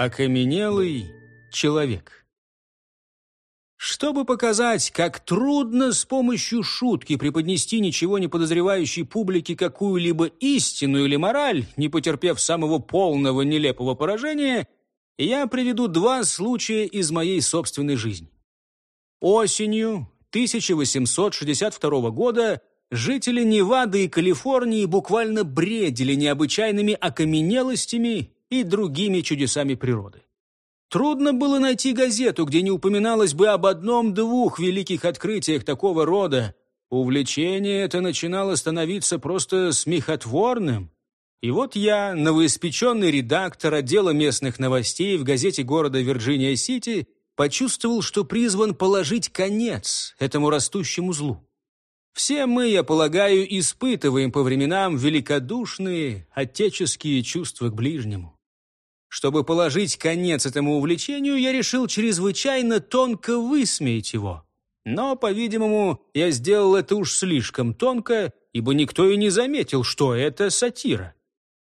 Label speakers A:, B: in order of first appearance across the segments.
A: Окаменелый человек. Чтобы показать, как трудно с помощью шутки преподнести ничего не подозревающей публике какую-либо истину или мораль, не потерпев самого полного нелепого поражения, я приведу два случая из моей собственной жизни. Осенью 1862 года жители Невады и Калифорнии буквально бредили необычайными окаменелостями и другими чудесами природы. Трудно было найти газету, где не упоминалось бы об одном-двух великих открытиях такого рода. Увлечение это начинало становиться просто смехотворным. И вот я, новоиспеченный редактор отдела местных новостей в газете города Вирджиния-Сити, почувствовал, что призван положить конец этому растущему злу. Все мы, я полагаю, испытываем по временам великодушные отеческие чувства к ближнему. Чтобы положить конец этому увлечению, я решил чрезвычайно тонко высмеять его. Но, по-видимому, я сделал это уж слишком тонко, ибо никто и не заметил, что это сатира.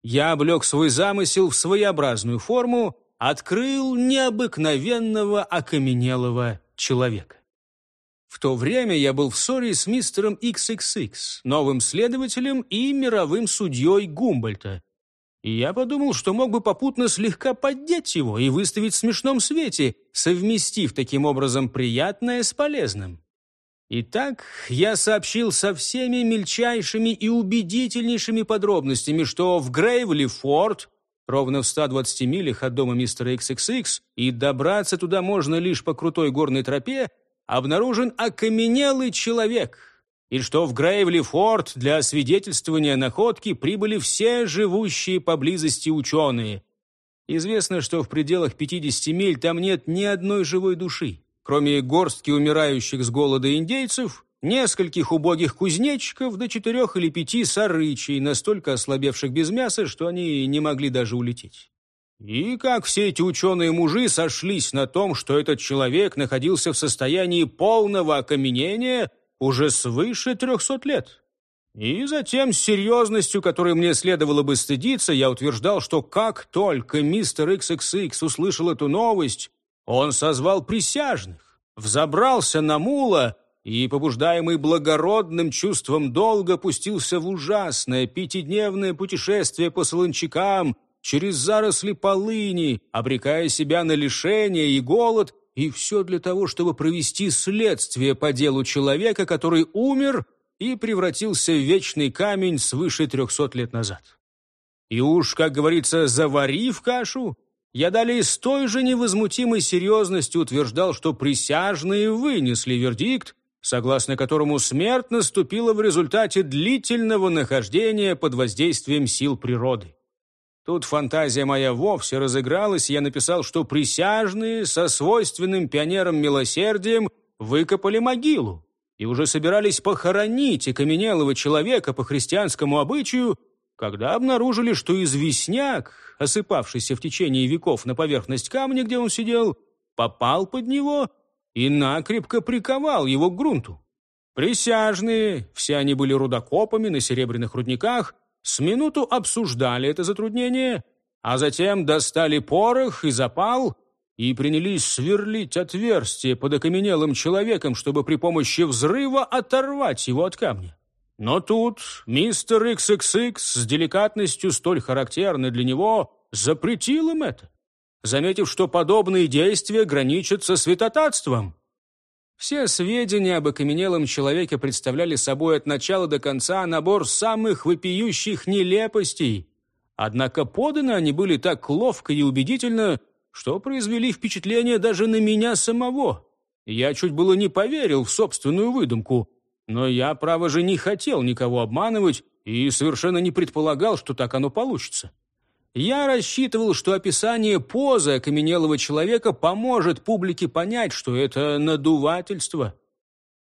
A: Я облег свой замысел в своеобразную форму, открыл необыкновенного окаменелого человека. В то время я был в ссоре с мистером XXX, новым следователем и мировым судьей Гумбольта. Я подумал, что мог бы попутно слегка поддеть его и выставить в смешном свете, совместив таким образом приятное с полезным. Итак, я сообщил со всеми мельчайшими и убедительнейшими подробностями, что в Грейвли-Форд, ровно в 120 милях от дома мистера XXX, и добраться туда можно лишь по крутой горной тропе, обнаружен окаменелый человек, и что в Грейвли-Форд для свидетельствования находки прибыли все живущие поблизости ученые. Известно, что в пределах 50 миль там нет ни одной живой души, кроме горстки умирающих с голода индейцев, нескольких убогих кузнечиков до четырех или пяти сарычей, настолько ослабевших без мяса, что они не могли даже улететь. И как все эти ученые-мужи сошлись на том, что этот человек находился в состоянии полного окаменения уже свыше трехсот лет. И затем с серьезностью, которой мне следовало бы стыдиться, я утверждал, что как только мистер XXX услышал эту новость, он созвал присяжных, взобрался на мула и, побуждаемый благородным чувством долга, пустился в ужасное пятидневное путешествие по солончакам, через заросли полыни, обрекая себя на лишение и голод, и все для того, чтобы провести следствие по делу человека, который умер и превратился в вечный камень свыше трехсот лет назад. И уж, как говорится, заварив кашу, я далее с той же невозмутимой серьезностью утверждал, что присяжные вынесли вердикт, согласно которому смерть наступила в результате длительного нахождения под воздействием сил природы. Тут фантазия моя вовсе разыгралась, и я написал, что присяжные со свойственным пионерам милосердием выкопали могилу и уже собирались похоронить окаменелого человека по христианскому обычаю, когда обнаружили, что известняк, осыпавшийся в течение веков на поверхность камня, где он сидел, попал под него и накрепко приковал его к грунту. Присяжные, все они были рудокопами на серебряных рудниках, с минуту обсуждали это затруднение, а затем достали порох и запал и принялись сверлить отверстие под окаменелым человеком, чтобы при помощи взрыва оторвать его от камня. Но тут мистер XXX с деликатностью столь характерной для него запретил им это, заметив, что подобные действия граничат со святотатством. Все сведения об окаменелом человеке представляли собой от начала до конца набор самых вопиющих нелепостей. Однако поданы они были так ловко и убедительно, что произвели впечатление даже на меня самого. Я чуть было не поверил в собственную выдумку, но я, право же, не хотел никого обманывать и совершенно не предполагал, что так оно получится. Я рассчитывал, что описание позы окаменелого человека поможет публике понять, что это надувательство.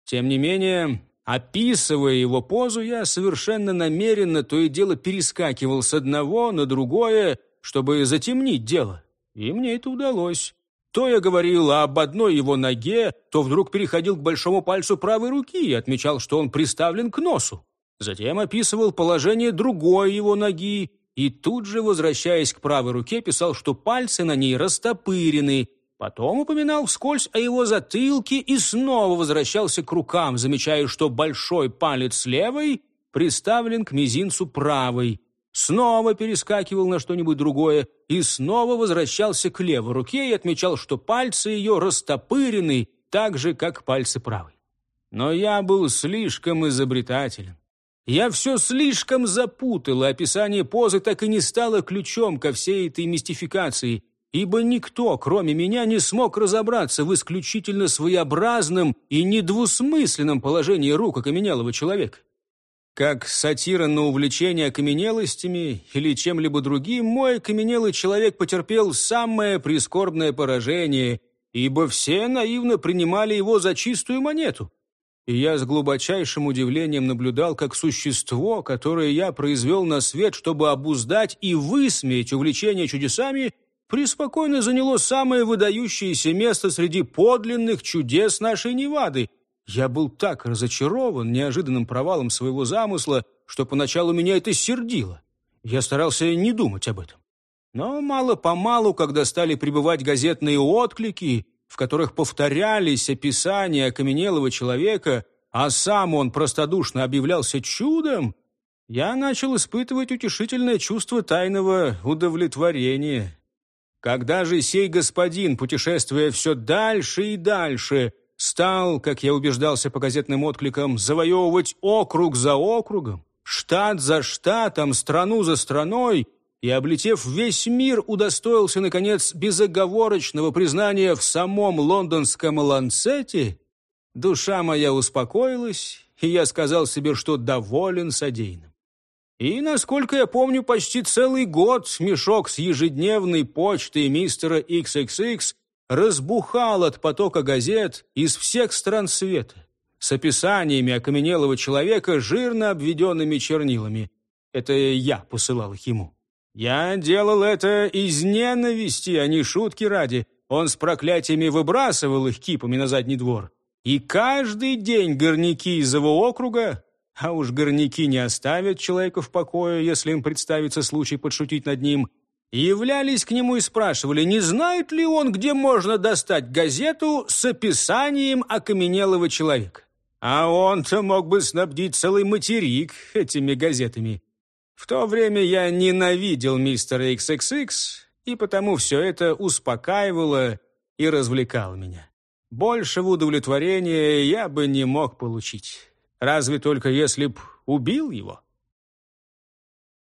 A: Тем не менее, описывая его позу, я совершенно намеренно то и дело перескакивал с одного на другое, чтобы затемнить дело. И мне это удалось. То я говорил об одной его ноге, то вдруг переходил к большому пальцу правой руки и отмечал, что он приставлен к носу. Затем описывал положение другой его ноги, и тут же, возвращаясь к правой руке, писал, что пальцы на ней растопырены. Потом упоминал вскользь о его затылке и снова возвращался к рукам, замечая, что большой палец левой приставлен к мизинцу правой. Снова перескакивал на что-нибудь другое и снова возвращался к левой руке и отмечал, что пальцы ее растопырены так же, как пальцы правой. Но я был слишком изобретателен. Я все слишком запутал, и описание позы так и не стало ключом ко всей этой мистификации, ибо никто, кроме меня, не смог разобраться в исключительно своеобразном и недвусмысленном положении рук окаменелого человека. Как сатира на увлечение окаменелостями или чем-либо другим, мой окаменелый человек потерпел самое прискорбное поражение, ибо все наивно принимали его за чистую монету и я с глубочайшим удивлением наблюдал, как существо, которое я произвел на свет, чтобы обуздать и высмеять увлечение чудесами, преспокойно заняло самое выдающееся место среди подлинных чудес нашей Невады. Я был так разочарован неожиданным провалом своего замысла, что поначалу меня это сердило. Я старался не думать об этом. Но мало-помалу, когда стали прибывать газетные отклики, в которых повторялись описания окаменелого человека, а сам он простодушно объявлялся чудом, я начал испытывать утешительное чувство тайного удовлетворения. Когда же сей господин, путешествуя все дальше и дальше, стал, как я убеждался по газетным откликам, завоевывать округ за округом, штат за штатом, страну за страной, и, облетев весь мир, удостоился, наконец, безоговорочного признания в самом лондонском ланцете, душа моя успокоилась, и я сказал себе, что доволен содеянным. И, насколько я помню, почти целый год мешок с ежедневной почтой мистера XXX разбухал от потока газет из всех стран света с описаниями окаменелого человека, жирно обведенными чернилами. Это я посылал их ему. Я делал это из ненависти, а не шутки ради. Он с проклятиями выбрасывал их кипами на задний двор. И каждый день горняки из его округа, а уж горняки не оставят человека в покое, если им представится случай подшутить над ним, являлись к нему и спрашивали, не знает ли он, где можно достать газету с описанием окаменелого человека. А он-то мог бы снабдить целый материк этими газетами. В то время я ненавидел мистера XXX, и потому все это успокаивало и развлекало меня. Большего удовлетворения я бы не мог получить. Разве только если б убил его.